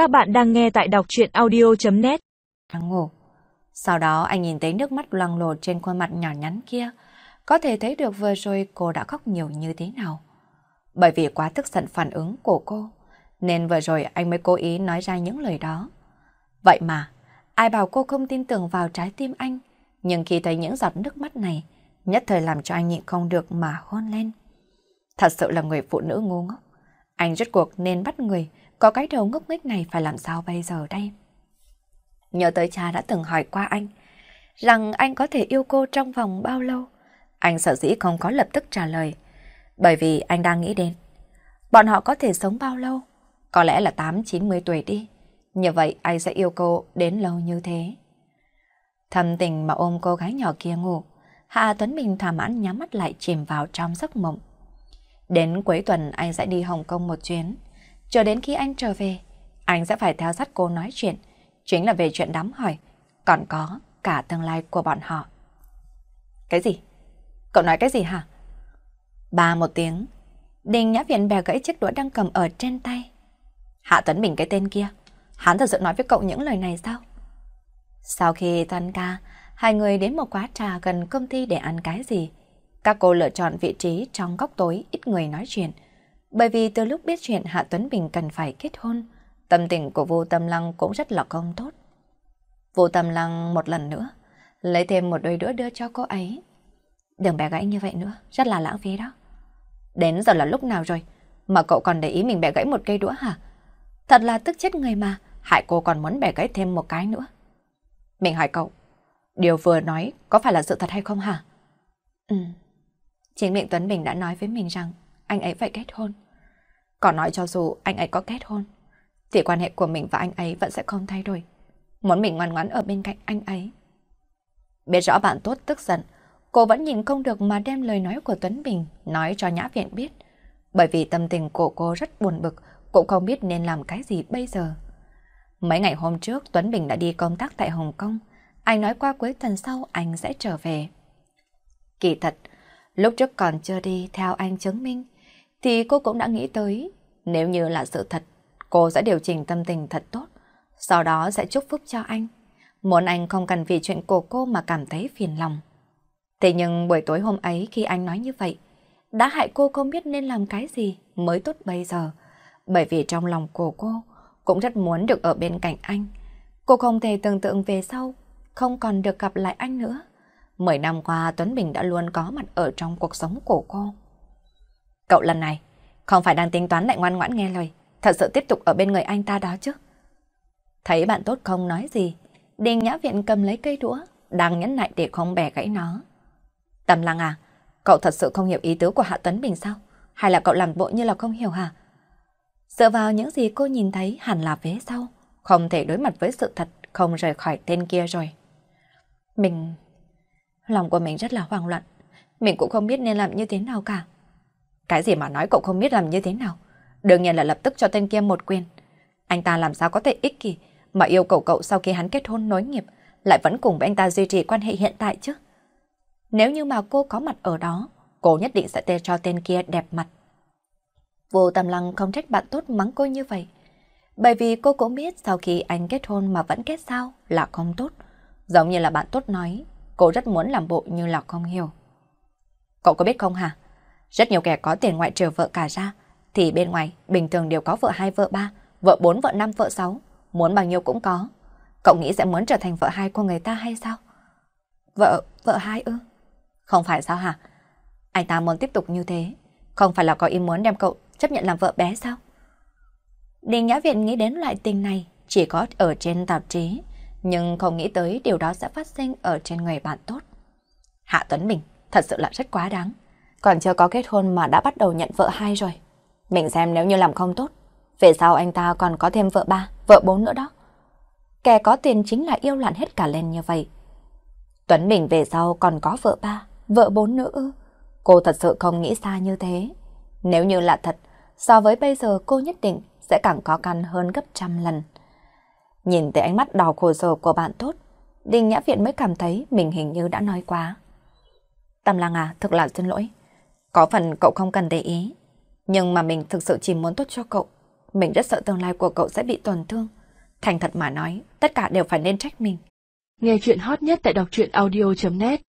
Các bạn đang nghe tại đọc chuyện audio.net Đang ngủ. Sau đó anh nhìn thấy nước mắt loang lổ trên khuôn mặt nhỏ nhắn kia. Có thể thấy được vừa rồi cô đã khóc nhiều như thế nào. Bởi vì quá tức giận phản ứng của cô, nên vừa rồi anh mới cố ý nói ra những lời đó. Vậy mà, ai bảo cô không tin tưởng vào trái tim anh, nhưng khi thấy những giọt nước mắt này, nhất thời làm cho anh nhịn không được mà hôn lên. Thật sự là người phụ nữ ngu ngốc. Anh rốt cuộc nên bắt người, có cái đầu ngốc nghếch này phải làm sao bây giờ đây? Nhớ tới cha đã từng hỏi qua anh, rằng anh có thể yêu cô trong vòng bao lâu? Anh sợ dĩ không có lập tức trả lời, bởi vì anh đang nghĩ đến. Bọn họ có thể sống bao lâu? Có lẽ là 8-90 tuổi đi. Như vậy anh sẽ yêu cô đến lâu như thế. Thầm tình mà ôm cô gái nhỏ kia ngủ, Hạ Tuấn Bình thỏa mãn nhắm mắt lại chìm vào trong giấc mộng. Đến cuối tuần anh sẽ đi Hồng Kông một chuyến. Chờ đến khi anh trở về, anh sẽ phải theo sát cô nói chuyện. Chính là về chuyện đám hỏi, còn có cả tương lai của bọn họ. Cái gì? Cậu nói cái gì hả? Ba một tiếng, Đình Nhã Viện bè gãy chiếc đũa đang cầm ở trên tay. Hạ Tuấn Bình cái tên kia, hắn thật sự nói với cậu những lời này sao? Sau khi tan ca, hai người đến một quán trà gần công ty để ăn cái gì. Các cô lựa chọn vị trí trong góc tối ít người nói chuyện. Bởi vì từ lúc biết chuyện Hạ Tuấn Bình cần phải kết hôn, tâm tình của vô tâm lăng cũng rất là không tốt. Vô tâm lăng một lần nữa, lấy thêm một đôi đũa đưa cho cô ấy. Đừng bẻ gãy như vậy nữa, rất là lãng phí đó. Đến giờ là lúc nào rồi, mà cậu còn để ý mình bẻ gãy một cây đũa hả? Thật là tức chết người mà, hại cô còn muốn bẻ gãy thêm một cái nữa. Mình hỏi cậu, điều vừa nói có phải là sự thật hay không hả? Ừ. Chính miệng Tuấn Bình đã nói với mình rằng anh ấy phải kết hôn. Còn nói cho dù anh ấy có kết hôn, thì quan hệ của mình và anh ấy vẫn sẽ không thay đổi. Muốn mình ngoan ngoãn ở bên cạnh anh ấy. Biết rõ bạn tốt tức giận, cô vẫn nhìn không được mà đem lời nói của Tuấn Bình nói cho Nhã Viện biết. Bởi vì tâm tình của cô rất buồn bực, cũng không biết nên làm cái gì bây giờ. Mấy ngày hôm trước Tuấn Bình đã đi công tác tại Hồng Kông. Anh nói qua cuối tuần sau anh sẽ trở về. Kỳ thật, lúc trước còn chưa đi theo anh chứng minh, thì cô cũng đã nghĩ tới, nếu như là sự thật, cô sẽ điều chỉnh tâm tình thật tốt, sau đó sẽ chúc phúc cho anh. Muốn anh không cần vì chuyện của cô mà cảm thấy phiền lòng. Thế nhưng buổi tối hôm ấy khi anh nói như vậy, đã hại cô không biết nên làm cái gì mới tốt bây giờ. Bởi vì trong lòng của cô cũng rất muốn được ở bên cạnh anh. Cô không thể tưởng tượng về sau, không còn được gặp lại anh nữa. Mười năm qua Tuấn Bình đã luôn có mặt ở trong cuộc sống của cô. Cậu lần này, không phải đang tính toán lại ngoan ngoãn nghe lời, thật sự tiếp tục ở bên người anh ta đó chứ. Thấy bạn tốt không nói gì, Đình Nhã Viện cầm lấy cây đũa, đang nhẫn nại để không bẻ gãy nó. Tầm lăng à, cậu thật sự không hiểu ý tứ của Hạ Tuấn Bình sao? Hay là cậu làm bộ như là không hiểu hả? Dựa vào những gì cô nhìn thấy hẳn là vế sau, không thể đối mặt với sự thật, không rời khỏi tên kia rồi. Mình... Lòng của mình rất là hoang loạn, mình cũng không biết nên làm như thế nào cả. Cái gì mà nói cậu không biết làm như thế nào? Đương nhiên là lập tức cho tên kia một quyền. Anh ta làm sao có thể ích kỷ mà yêu cầu cậu sau khi hắn kết hôn nối nghiệp lại vẫn cùng với anh ta duy trì quan hệ hiện tại chứ? Nếu như mà cô có mặt ở đó, cô nhất định sẽ tê cho tên kia đẹp mặt. Vô tâm lăng không trách bạn tốt mắng cô như vậy. Bởi vì cô cũng biết sau khi anh kết hôn mà vẫn kết sao là không tốt. Giống như là bạn tốt nói, cô rất muốn làm bộ như là không hiểu. Cậu có biết không hả? Rất nhiều kẻ có tiền ngoại trừ vợ cả ra, thì bên ngoài bình thường đều có vợ hai vợ ba, vợ bốn vợ năm vợ sáu, muốn bao nhiêu cũng có. Cậu nghĩ sẽ muốn trở thành vợ hai của người ta hay sao? Vợ, vợ hai ư? Không phải sao hả? Anh ta muốn tiếp tục như thế, không phải là có ý muốn đem cậu chấp nhận làm vợ bé sao? Đình Nhã Viện nghĩ đến loại tình này chỉ có ở trên tạp chí, nhưng không nghĩ tới điều đó sẽ phát sinh ở trên người bạn tốt. Hạ Tuấn Bình thật sự là rất quá đáng. Còn chưa có kết hôn mà đã bắt đầu nhận vợ hai rồi. Mình xem nếu như làm không tốt, về sau anh ta còn có thêm vợ ba, vợ bốn nữa đó. Kẻ có tiền chính là yêu lặn hết cả lên như vậy. Tuấn Bình về sau còn có vợ ba, vợ bốn nữa ư. Cô thật sự không nghĩ xa như thế. Nếu như là thật, so với bây giờ cô nhất định sẽ càng có căn hơn gấp trăm lần. Nhìn thấy ánh mắt đỏ khổ sở của bạn tốt, Đinh Nhã Viện mới cảm thấy mình hình như đã nói quá. Tâm Lăng à, thực là xin lỗi. Có phần cậu không cần để ý, nhưng mà mình thực sự chỉ muốn tốt cho cậu. Mình rất sợ tương lai của cậu sẽ bị tổn thương. Thành thật mà nói, tất cả đều phải nên trách mình. Nghe chuyện hot nhất tại đọc truyện audio.net